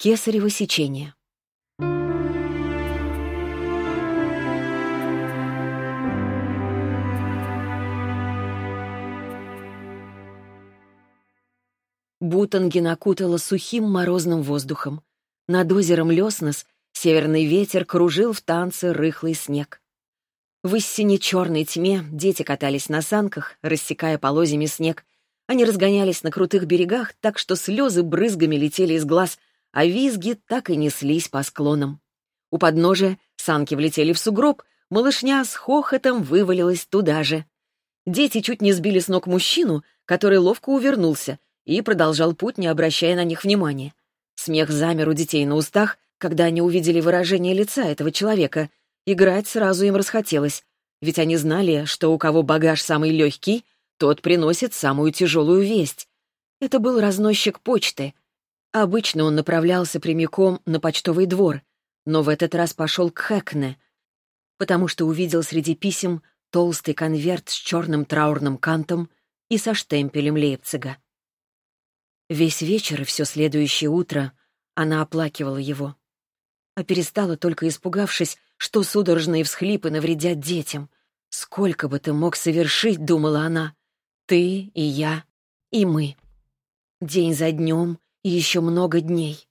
Кесарево сечение. Бутанги накутало сухим морозным воздухом. Над озером Леснос северный ветер кружил в танце рыхлый снег. В истине черной тьме дети катались на санках, рассекая полозьями снег. Они разгонялись на крутых берегах так, что слезы брызгами летели из глаз, а визги так и неслись по склонам. У подножия санки влетели в сугроб, малышня с хохотом вывалилась туда же. Дети чуть не сбили с ног мужчину, который ловко увернулся и продолжал путь, не обращая на них внимания. Смех замер у детей на устах, когда они увидели выражение лица этого человека, Играть сразу им расхотелось, ведь они знали, что у кого багаж самый легкий, тот приносит самую тяжелую весть. Это был разносчик почты. Обычно он направлялся прямиком на почтовый двор, но в этот раз пошел к Хэкне, потому что увидел среди писем толстый конверт с черным траурным кантом и со штемпелем Лейпцига. Весь вечер и все следующее утро она оплакивала его, а перестала только испугавшись, что судорожные всхлипы навредят детям. Сколько бы ты мог совершить, думала она. Ты и я, и мы. День за днем и еще много дней.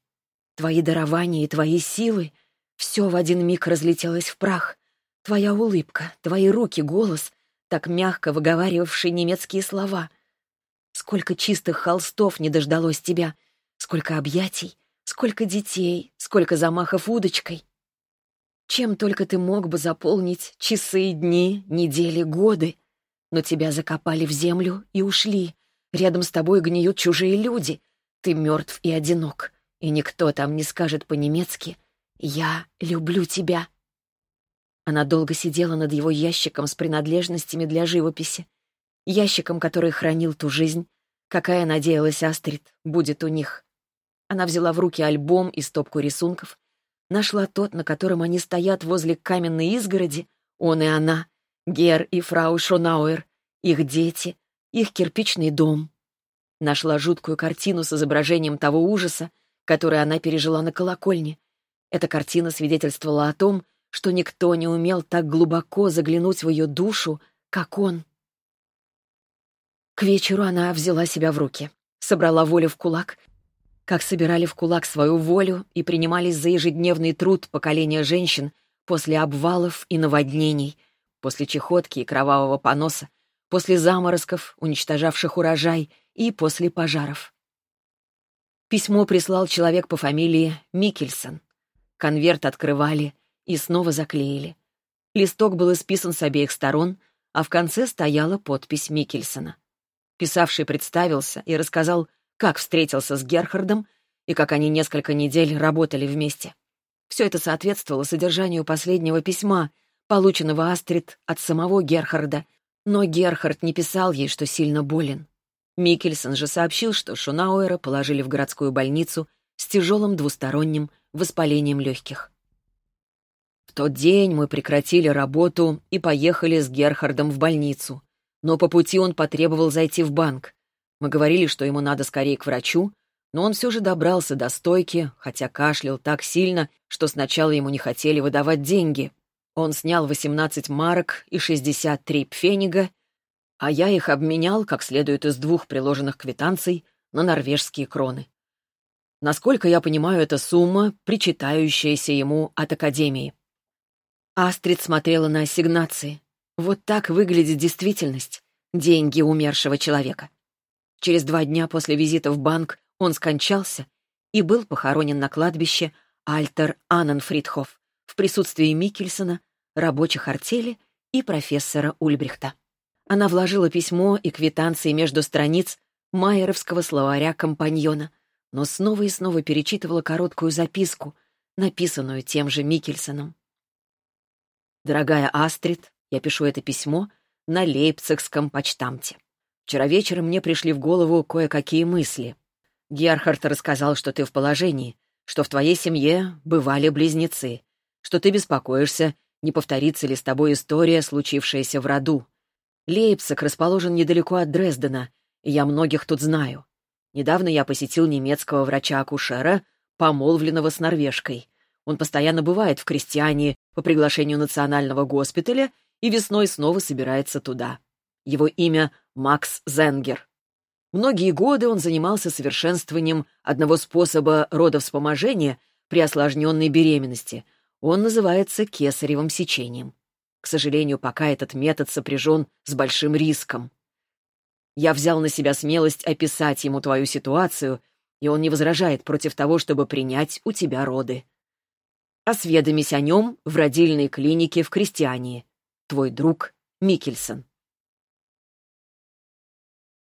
Твои дарования и твои силы — все в один миг разлетелось в прах. Твоя улыбка, твои руки, голос, так мягко выговаривавший немецкие слова. Сколько чистых холстов не дождалось тебя, сколько объятий, сколько детей, сколько замахов удочкой. Чем только ты мог бы заполнить часы, дни, недели, годы. Но тебя закопали в землю и ушли. Рядом с тобой гниют чужие люди. Ты мертв и одинок. И никто там не скажет по-немецки «Я люблю тебя». Она долго сидела над его ящиком с принадлежностями для живописи. Ящиком, который хранил ту жизнь, какая, надеялась Астрид, будет у них. Она взяла в руки альбом и стопку рисунков, Нашла тот, на котором они стоят возле каменной изгороди, он и она, Гер и фрау Шонауэр, их дети, их кирпичный дом. Нашла жуткую картину с изображением того ужаса, который она пережила на колокольне. Эта картина свидетельствовала о том, что никто не умел так глубоко заглянуть в ее душу, как он. К вечеру она взяла себя в руки, собрала волю в кулак как собирали в кулак свою волю и принимались за ежедневный труд поколения женщин после обвалов и наводнений, после чехотки и кровавого поноса, после заморозков, уничтожавших урожай, и после пожаров. Письмо прислал человек по фамилии Микельсон. Конверт открывали и снова заклеили. Листок был исписан с обеих сторон, а в конце стояла подпись Микельсона. Писавший представился и рассказал, как встретился с Герхардом и как они несколько недель работали вместе. Все это соответствовало содержанию последнего письма, полученного Астрид от самого Герхарда, но Герхард не писал ей, что сильно болен. Микельсон же сообщил, что Шунауэра положили в городскую больницу с тяжелым двусторонним воспалением легких. В тот день мы прекратили работу и поехали с Герхардом в больницу. Но по пути он потребовал зайти в банк. Мы говорили, что ему надо скорее к врачу, но он все же добрался до стойки, хотя кашлял так сильно, что сначала ему не хотели выдавать деньги. Он снял 18 марок и 63 пфенига, а я их обменял, как следует из двух приложенных квитанций, на норвежские кроны. Насколько я понимаю, это сумма, причитающаяся ему от Академии. Астрид смотрела на ассигнации. Вот так выглядит действительность. Деньги умершего человека. Через два дня после визита в банк он скончался и был похоронен на кладбище Альтер Анненфридхоф присутствии Микельсона, рабочих артели и профессора Ульбрихта. Она вложила письмо и квитанции между страниц майеровского словаря компаньона, но снова и снова перечитывала короткую записку, написанную тем же Микельсоном. «Дорогая Астрид, я пишу это письмо на Лейпцигском почтамте. Вчера вечером мне пришли в голову кое-какие мысли. Герхард рассказал, что ты в положении, что в твоей семье бывали близнецы, что ты беспокоишься, не повторится ли с тобой история, случившаяся в роду. Лейпциг расположен недалеко от Дрездена, и я многих тут знаю. Недавно я посетил немецкого врача-акушера помолвленного с норвежкой. Он постоянно бывает в Крестьяне по приглашению национального госпиталя и весной снова собирается туда. Его имя Макс Зенгер. Многие годы он занимался совершенствованием одного способа родовспоможения при осложненной беременности. Он называется кесаревым сечением. К сожалению, пока этот метод сопряжен с большим риском. Я взял на себя смелость описать ему твою ситуацию, и он не возражает против того, чтобы принять у тебя роды. Осведомись о нем в родильной клинике в Крестьянии. Твой друг Микельсон.